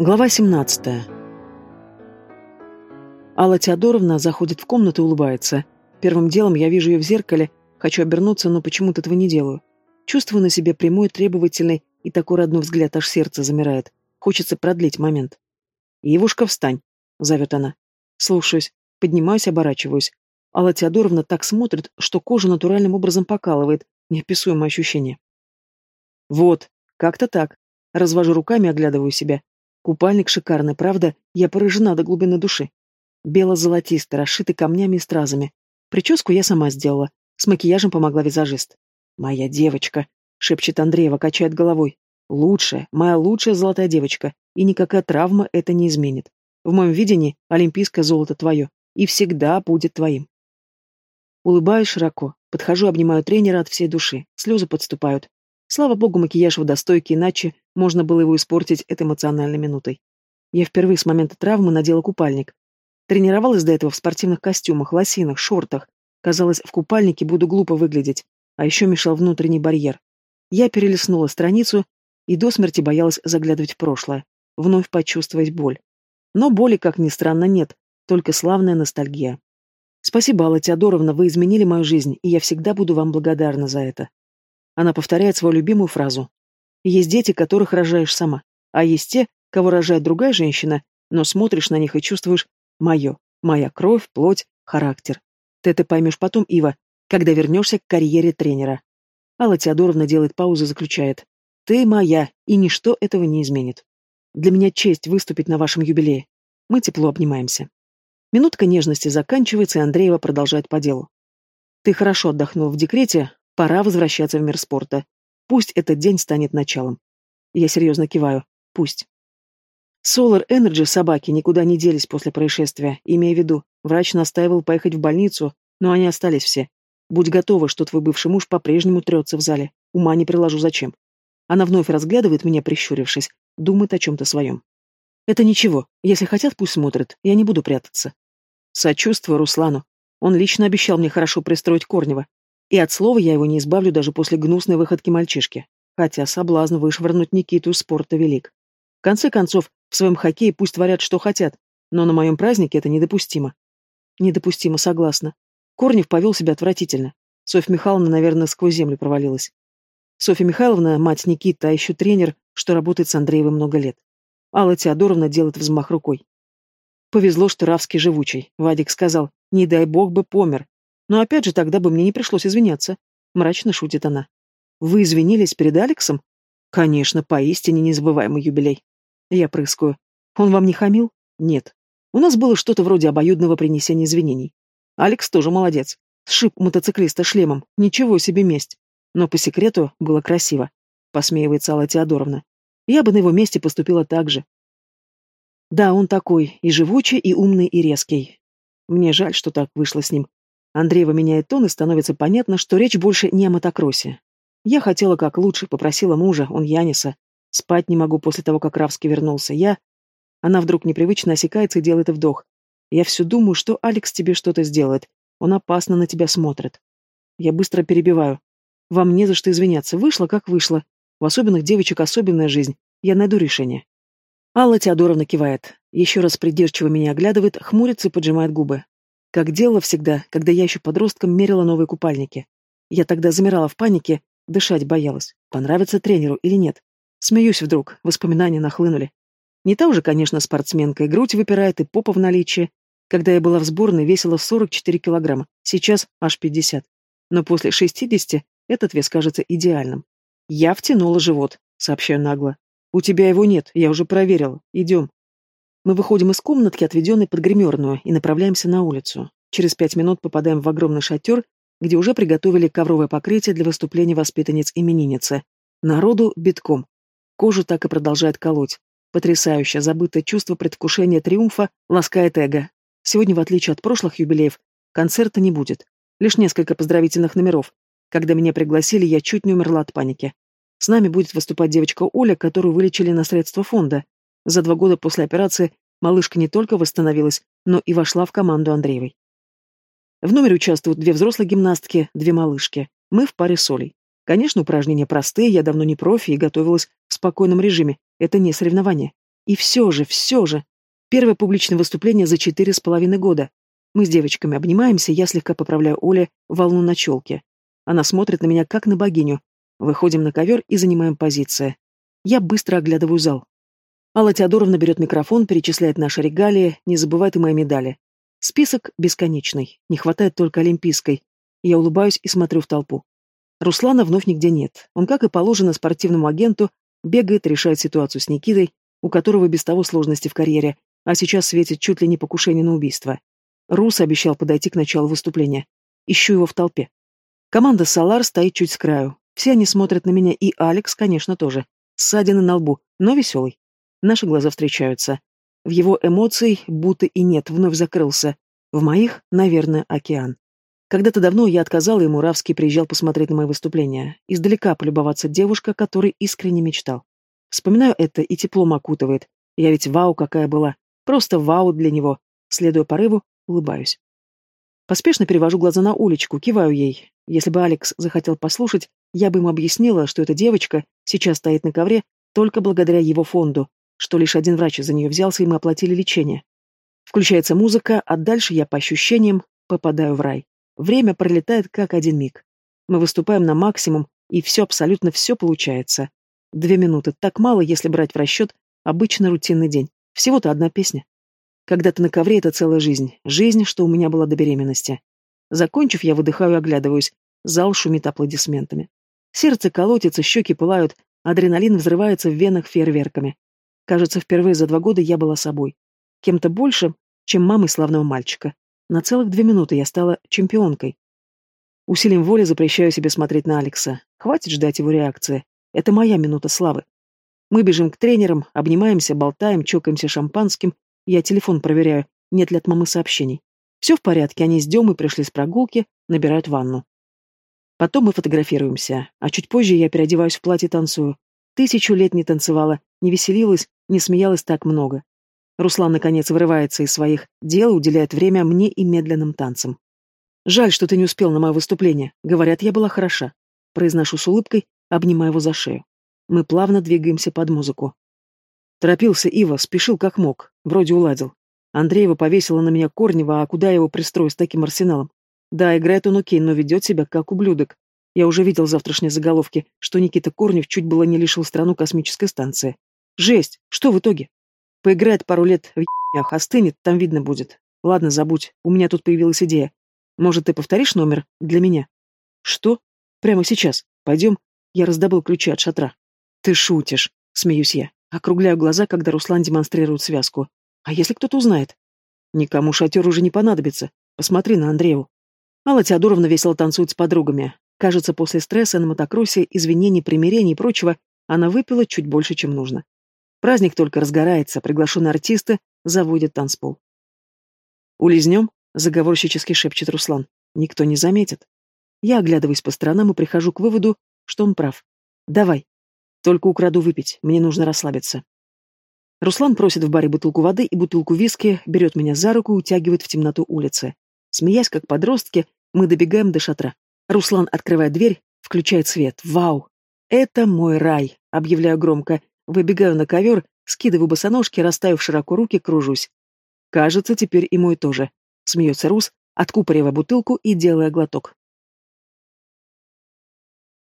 Глава 17. Алла Теодоровна заходит в комнату и улыбается. Первым делом я вижу ее в зеркале, хочу обернуться, но почему-то этого не делаю. Чувствую на себе прямой, требовательный и такой родной взгляд, аж сердце замирает. Хочется продлить момент. «Евушка, встань!» — зовет она. Слушаюсь, поднимаюсь, оборачиваюсь. Алла Теодоровна так смотрит, что кожа натуральным образом покалывает, неописуемое ощущение. «Вот, как-то так». Развожу руками, оглядываю себя. Купальник шикарный, правда, я поражена до глубины души. Бело-золотистый, расшитый камнями и стразами. Прическу я сама сделала. С макияжем помогла визажист. «Моя девочка», — шепчет Андреева, качает головой. «Лучшая, моя лучшая золотая девочка, и никакая травма это не изменит. В моем видении олимпийское золото твое, и всегда будет твоим». Улыбаюсь широко, подхожу, обнимаю тренера от всей души, слезы подступают. Слава богу, макияж водостойкий, иначе можно было его испортить этой эмоциональной минутой. Я впервые с момента травмы надела купальник. Тренировалась до этого в спортивных костюмах, лосинах, шортах. Казалось, в купальнике буду глупо выглядеть, а еще мешал внутренний барьер. Я перелистнула страницу и до смерти боялась заглядывать в прошлое, вновь почувствовать боль. Но боли, как ни странно, нет, только славная ностальгия. Спасибо, Алла Теодоровна, вы изменили мою жизнь, и я всегда буду вам благодарна за это. Она повторяет свою любимую фразу. Есть дети, которых рожаешь сама, а есть те, кого рожает другая женщина, но смотришь на них и чувствуешь «моё», «моя кровь», «плоть», «характер». Ты это поймешь потом, Ива, когда вернешься к карьере тренера. Алла Теодоровна делает паузу и заключает. Ты моя, и ничто этого не изменит. Для меня честь выступить на вашем юбилее. Мы тепло обнимаемся. Минутка нежности заканчивается, и Андреева продолжает по делу. Ты хорошо отдохнул в декрете, Пора возвращаться в мир спорта. Пусть этот день станет началом. Я серьезно киваю. Пусть. Solar Energy собаки никуда не делись после происшествия, имея в виду, врач настаивал поехать в больницу, но они остались все. Будь готова, что твой бывший муж по-прежнему трется в зале. Ума не приложу зачем. Она вновь разглядывает меня, прищурившись, думает о чем-то своем. Это ничего, если хотят, пусть смотрят, я не буду прятаться. Сочувствую Руслану. Он лично обещал мне хорошо пристроить Корнева. И от слова я его не избавлю даже после гнусной выходки мальчишки. Хотя соблазн вышвырнуть Никиту из спорта велик. В конце концов, в своем хоккее пусть творят, что хотят, но на моем празднике это недопустимо. Недопустимо, согласна. Корнев повел себя отвратительно. Софья Михайловна, наверное, сквозь землю провалилась. Софья Михайловна, мать Никиты, а еще тренер, что работает с Андреевым много лет. Алла Теодоровна делает взмах рукой. Повезло, что Равский живучий. Вадик сказал, не дай бог бы помер, но опять же, тогда бы мне не пришлось извиняться. Мрачно шутит она. Вы извинились перед Алексом? Конечно, поистине незабываемый юбилей. Я прыскаю. Он вам не хамил? Нет. У нас было что-то вроде обоюдного принесения извинений. Алекс тоже молодец. Сшиб мотоциклиста шлемом. Ничего себе месть. Но по секрету было красиво. Посмеивается Алла Теодоровна. Я бы на его месте поступила так же. Да, он такой, и живучий, и умный, и резкий. Мне жаль, что так вышло с ним. Андреева меняет тон, и становится понятно, что речь больше не о мотокроссе. Я хотела как лучше, попросила мужа, он Яниса. Спать не могу после того, как Равский вернулся. Я... Она вдруг непривычно осекается и делает вдох. Я все думаю, что Алекс тебе что-то сделает. Он опасно на тебя смотрит. Я быстро перебиваю. Вам не за что извиняться. Вышло, как вышло. В особенных девочек особенная жизнь. Я найду решение. Алла Теодоровна кивает. Еще раз придирчиво меня оглядывает, хмурится и поджимает губы. Как делала всегда, когда я еще подростком мерила новые купальники. Я тогда замирала в панике, дышать боялась, понравится тренеру или нет. Смеюсь вдруг, воспоминания нахлынули. Не та уже, конечно, спортсменка, и грудь выпирает, и попа в наличии. Когда я была в сборной, весила 44 килограмма, сейчас аж 50. Но после 60 этот вес кажется идеальным. Я втянула живот, сообщаю нагло. У тебя его нет, я уже проверила. Идем. Мы выходим из комнатки, отведенной под гримерную, и направляемся на улицу. Через пять минут попадаем в огромный шатер, где уже приготовили ковровое покрытие для выступления воспитанниц именинницы. Народу битком. Кожу так и продолжает колоть. Потрясающе, забытое чувство предвкушения триумфа ласкает эго. Сегодня, в отличие от прошлых юбилеев, концерта не будет. Лишь несколько поздравительных номеров. Когда меня пригласили, я чуть не умерла от паники. С нами будет выступать девочка Оля, которую вылечили на средства фонда. За два года после операции малышка не только восстановилась, но и вошла в команду Андреевой. В номере участвуют две взрослые гимнастки, две малышки. Мы в паре с. Конечно, упражнения простые, я давно не профи и готовилась в спокойном режиме. Это не соревнование. И все же, все же. Первое публичное выступление за четыре с половиной года. Мы с девочками обнимаемся, я слегка поправляю Оле волну на челке. Она смотрит на меня, как на богиню. Выходим на ковер и занимаем позиции. Я быстро оглядываю зал. Алла Теодоровна берет микрофон, перечисляет наши регалии, не забывает и мои медали. Список бесконечный, не хватает только олимпийской. Я улыбаюсь и смотрю в толпу. Руслана вновь нигде нет. Он, как и положено спортивному агенту, бегает, решает ситуацию с Никитой, у которого без того сложности в карьере, а сейчас светит чуть ли не покушение на убийство. Рус обещал подойти к началу выступления. Ищу его в толпе. Команда «Солар» стоит чуть с краю. Все они смотрят на меня, и Алекс, конечно, тоже. Ссадины на лбу, но веселый. Наши глаза встречаются. В его эмоций будто и нет, вновь закрылся. В моих, наверное, океан. Когда-то давно я отказала ему, Равский приезжал посмотреть на мои выступления. Издалека полюбоваться девушка, которой искренне мечтал. Вспоминаю это, и теплом окутывает. Я ведь вау какая была. Просто вау для него. Следуя порыву, улыбаюсь. Поспешно перевожу глаза на уличку, киваю ей. Если бы Алекс захотел послушать, я бы ему объяснила, что эта девочка сейчас стоит на ковре только благодаря его фонду, что лишь один врач за нее взялся, и мы оплатили лечение. Включается музыка, а дальше я по ощущениям попадаю в рай. Время пролетает как один миг. Мы выступаем на максимум, и все, абсолютно все получается. Две минуты, так мало, если брать в расчет обычно рутинный день. Всего-то одна песня. Когда ты на ковре, это целая жизнь. Жизнь, что у меня была до беременности. Закончив, я выдыхаю и оглядываюсь. Зал шумит аплодисментами. Сердце колотится, щеки пылают, адреналин взрывается в венах фейерверками. Кажется, впервые за два года я была собой. Кем-то больше, чем мамой славного мальчика. На целых две минуты я стала чемпионкой. Усилием воли запрещаю себе смотреть на Алекса. Хватит ждать его реакции. Это моя минута славы. Мы бежим к тренерам, обнимаемся, болтаем, чокаемся шампанским я телефон проверяю, нет ли от мамы сообщений. Все в порядке, они с Демой пришли с прогулки, набирают ванну. Потом мы фотографируемся, а чуть позже я переодеваюсь в платье танцую. Тысячу лет не танцевала, не веселилась, не смеялась так много. Руслан, наконец, вырывается из своих дел уделяет время мне и медленным танцам. «Жаль, что ты не успел на мое выступление. Говорят, я была хороша». Произношу с улыбкой, обнимая его за шею. Мы плавно двигаемся под музыку. Торопился Ива, спешил как мог, вроде уладил. Андреева повесила на меня Корнева, а куда его пристроить с таким арсеналом? Да, играет он окей, но ведет себя как ублюдок. Я уже видел завтрашние заголовки, что Никита Корнев чуть было не лишил страну космической станции. Жесть! Что в итоге? Поиграет пару лет в ебнях, остынет, там видно будет. Ладно, забудь, у меня тут появилась идея. Может, ты повторишь номер для меня? Что? Прямо сейчас. Пойдем. Я раздобыл ключи от шатра. Ты шутишь, смеюсь я. Округляю глаза, когда Руслан демонстрирует связку. А если кто-то узнает? Никому шатер уже не понадобится. Посмотри на Андрееву. Алла Теодоровна весело танцует с подругами. Кажется, после стресса на мотокроссе, извинений, примирений и прочего, она выпила чуть больше, чем нужно. Праздник только разгорается, приглашенные артисты заводят танцпол. «Улизнем?» — заговорщически шепчет Руслан. «Никто не заметит». Я оглядываюсь по сторонам и прихожу к выводу, что он прав. «Давай». Только украду выпить, мне нужно расслабиться. Руслан просит в баре бутылку воды и бутылку виски, берет меня за руку и утягивает в темноту улицы. Смеясь, как подростки, мы добегаем до шатра. Руслан открывает дверь, включает свет. Вау! Это мой рай, объявляю громко. Выбегаю на ковер, скидываю босоножки, расставив широко руки, кружусь. Кажется, теперь и мой тоже. Смеется Рус, откупоривая бутылку и делая глоток.